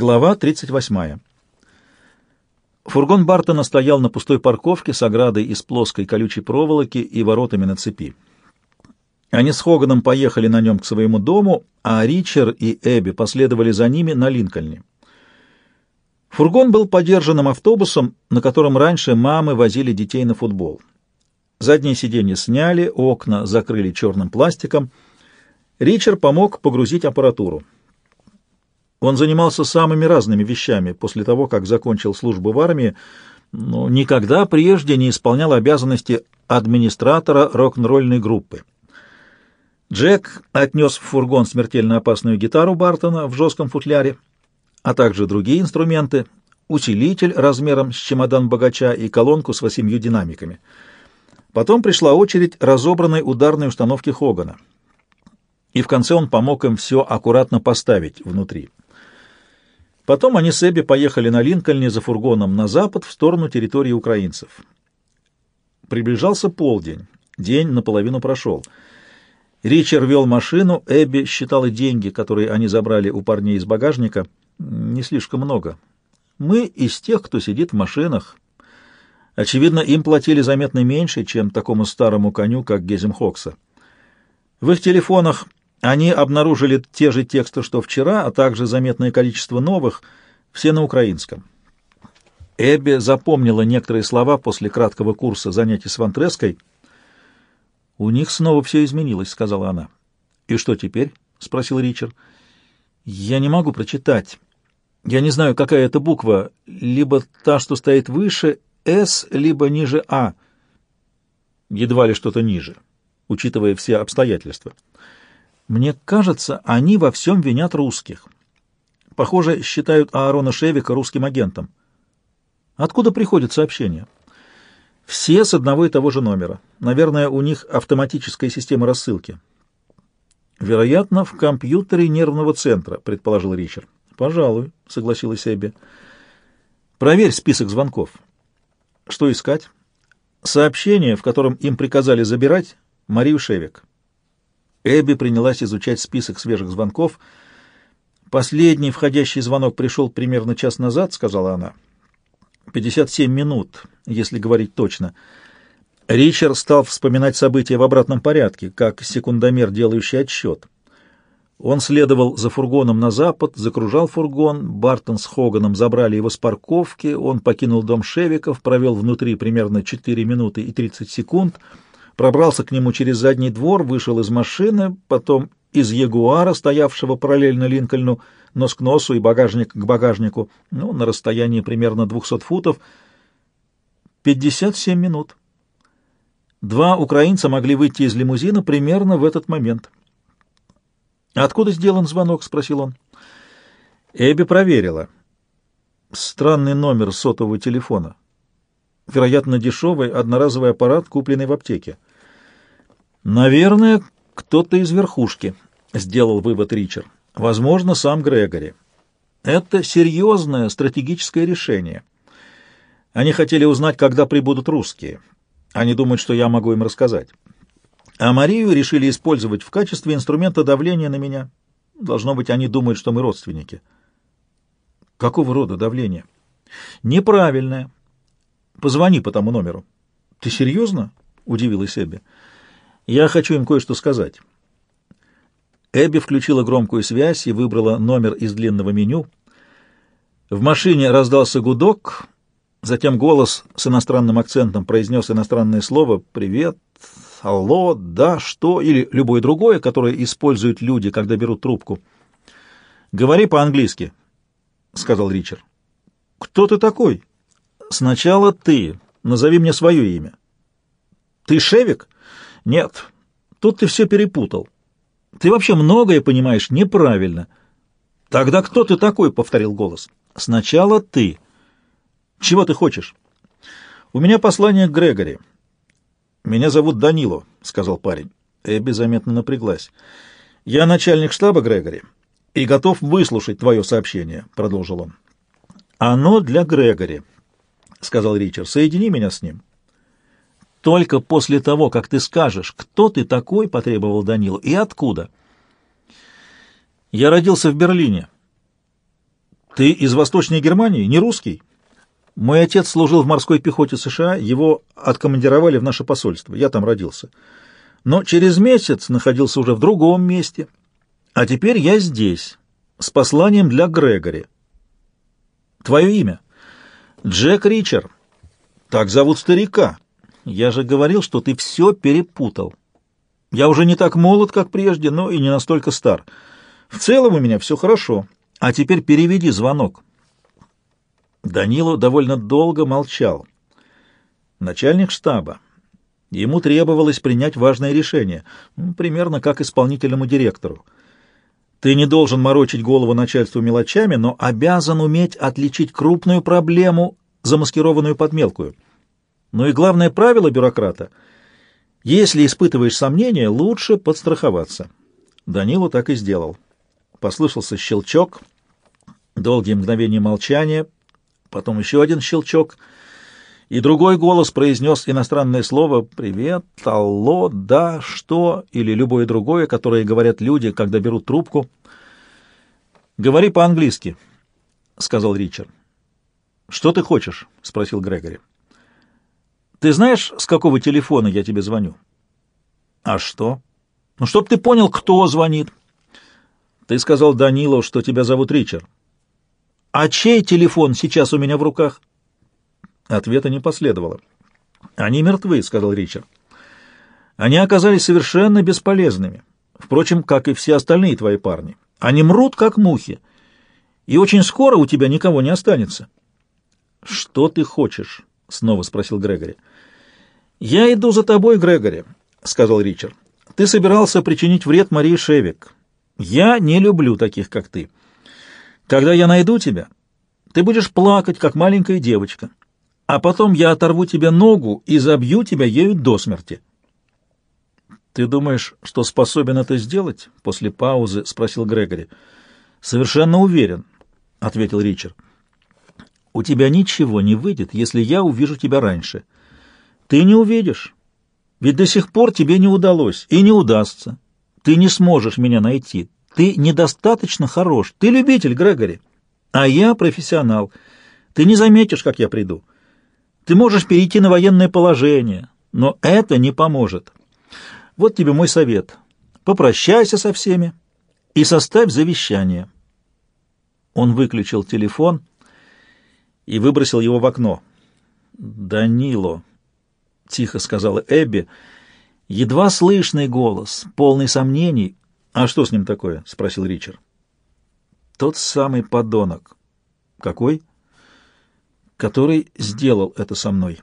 Глава 38. Фургон Бартона стоял на пустой парковке с оградой из плоской колючей проволоки и воротами на цепи. Они с Хоганом поехали на нем к своему дому, а Ричард и Эбби последовали за ними на Линкольне. Фургон был подержанным автобусом, на котором раньше мамы возили детей на футбол. Задние сиденья сняли, окна закрыли черным пластиком. Ричард помог погрузить аппаратуру. Он занимался самыми разными вещами после того, как закончил службу в армии, но никогда прежде не исполнял обязанности администратора рок-н-ролльной группы. Джек отнес в фургон смертельно опасную гитару Бартона в жестком футляре, а также другие инструменты, усилитель размером с чемодан богача и колонку с восемью динамиками. Потом пришла очередь разобранной ударной установки Хогана. И в конце он помог им все аккуратно поставить внутри. Потом они с Эбби поехали на Линкольне за фургоном на запад в сторону территории украинцев. Приближался полдень. День наполовину прошел. Ричард вел машину, Эбби считала деньги, которые они забрали у парней из багажника. Не слишком много. Мы из тех, кто сидит в машинах. Очевидно, им платили заметно меньше, чем такому старому коню, как Гезем Хокса. В их телефонах они обнаружили те же тексты, что вчера, а также заметное количество новых, все на украинском. Эбби запомнила некоторые слова после краткого курса занятий с Вантреской. «У них снова все изменилось», — сказала она. «И что теперь?» — спросил Ричард. «Я не могу прочитать. Я не знаю, какая это буква. Либо та, что стоит выше, «С», либо ниже «А». Едва ли что-то ниже, учитывая все обстоятельства. Мне кажется, они во всем винят русских. Похоже, считают Аарона Шевика русским агентом. Откуда приходят сообщения? Все с одного и того же номера. Наверное, у них автоматическая система рассылки. Вероятно, в компьютере нервного центра, предположил Ричард. Пожалуй, согласилась Эбби. Проверь список звонков. Что искать? Сообщение, в котором им приказали забирать Марию Шевик. Эбби принялась изучать список свежих звонков. «Последний входящий звонок пришел примерно час назад», — сказала она. «Пятьдесят семь минут, если говорить точно». Ричард стал вспоминать события в обратном порядке, как секундомер, делающий отсчет. Он следовал за фургоном на запад, закружал фургон, Бартон с Хоганом забрали его с парковки, он покинул дом Шевиков, провел внутри примерно 4 минуты и 30 секунд — пробрался к нему через задний двор, вышел из машины, потом из Ягуара, стоявшего параллельно Линкольну, нос к носу и багажник к багажнику, ну, на расстоянии примерно 200 футов, 57 минут. Два украинца могли выйти из лимузина примерно в этот момент. «Откуда сделан звонок?» — спросил он. Эбби проверила. Странный номер сотового телефона. Вероятно, дешевый одноразовый аппарат, купленный в аптеке. «Наверное, кто-то из верхушки», — сделал вывод Ричард. «Возможно, сам Грегори. Это серьезное стратегическое решение. Они хотели узнать, когда прибудут русские. Они думают, что я могу им рассказать. А Марию решили использовать в качестве инструмента давления на меня. Должно быть, они думают, что мы родственники». «Какого рода давление?» «Неправильное. Позвони по тому номеру». «Ты серьезно?» — удивилась Эбби. Я хочу им кое-что сказать. Эбби включила громкую связь и выбрала номер из длинного меню. В машине раздался гудок, затем голос с иностранным акцентом произнес иностранное слово «Привет», «Алло», «Да», «Что» или любое другое, которое используют люди, когда берут трубку. «Говори по-английски», — сказал Ричард. «Кто ты такой?» «Сначала ты. Назови мне свое имя». «Ты Шевик?» Нет, тут ты все перепутал. Ты вообще многое понимаешь неправильно. Тогда кто ты такой? — повторил голос. Сначала ты. Чего ты хочешь? У меня послание к Грегори. Меня зовут Данило, — сказал парень. Эбби заметно напряглась. Я начальник штаба Грегори и готов выслушать твое сообщение, — продолжил он. Оно для Грегори, — сказал Ричард. Соедини меня с ним. — только после того, как ты скажешь, кто ты такой, потребовал Данилу, и откуда. Я родился в Берлине. Ты из Восточной Германии, не русский? Мой отец служил в морской пехоте США, его откомандировали в наше посольство. Я там родился. Но через месяц находился уже в другом месте. А теперь я здесь, с посланием для Грегори. Твое имя? Джек Ричер. Так зовут старика. Я же говорил, что ты все перепутал. Я уже не так молод, как прежде, но и не настолько стар. В целом у меня все хорошо. А теперь переведи звонок. Данило довольно долго молчал. Начальник штаба. Ему требовалось принять важное решение, ну, примерно как исполнительному директору. Ты не должен морочить голову начальству мелочами, но обязан уметь отличить крупную проблему, замаскированную под мелкую. Ну и главное правило бюрократа — если испытываешь сомнения, лучше подстраховаться. Данилу так и сделал. Послышался щелчок, долгие мгновения молчания, потом еще один щелчок, и другой голос произнес иностранное слово «Привет», «Алло», «Да», «Что» или любое другое, которое говорят люди, когда берут трубку. «Говори по-английски», — сказал Ричард. «Что ты хочешь?» — спросил Грегори. Ты знаешь, с какого телефона я тебе звоню? А что? Ну, чтоб ты понял, кто звонит. Ты сказал Данилу, что тебя зовут Ричард. А чей телефон сейчас у меня в руках? Ответа не последовало. Они мертвы, сказал Ричард. Они оказались совершенно бесполезными. Впрочем, как и все остальные твои парни. Они мрут, как мухи. И очень скоро у тебя никого не останется. Что ты хочешь? — снова спросил Грегори. «Я иду за тобой, Грегори», — сказал Ричард. «Ты собирался причинить вред Марии Шевик. Я не люблю таких, как ты. Когда я найду тебя, ты будешь плакать, как маленькая девочка, а потом я оторву тебе ногу и забью тебя ею до смерти». «Ты думаешь, что способен это сделать?» — после паузы спросил Грегори. «Совершенно уверен», — ответил Ричард. У тебя ничего не выйдет, если я увижу тебя раньше. Ты не увидишь. Ведь до сих пор тебе не удалось и не удастся. Ты не сможешь меня найти. Ты недостаточно хорош. Ты любитель, Грегори. А я профессионал. Ты не заметишь, как я приду. Ты можешь перейти на военное положение, но это не поможет. Вот тебе мой совет. Попрощайся со всеми и составь завещание. Он выключил телефон и выбросил его в окно. «Данило», — тихо сказала Эбби, — едва слышный голос, полный сомнений. «А что с ним такое?» — спросил Ричард. «Тот самый подонок». «Какой?» «Который сделал это со мной».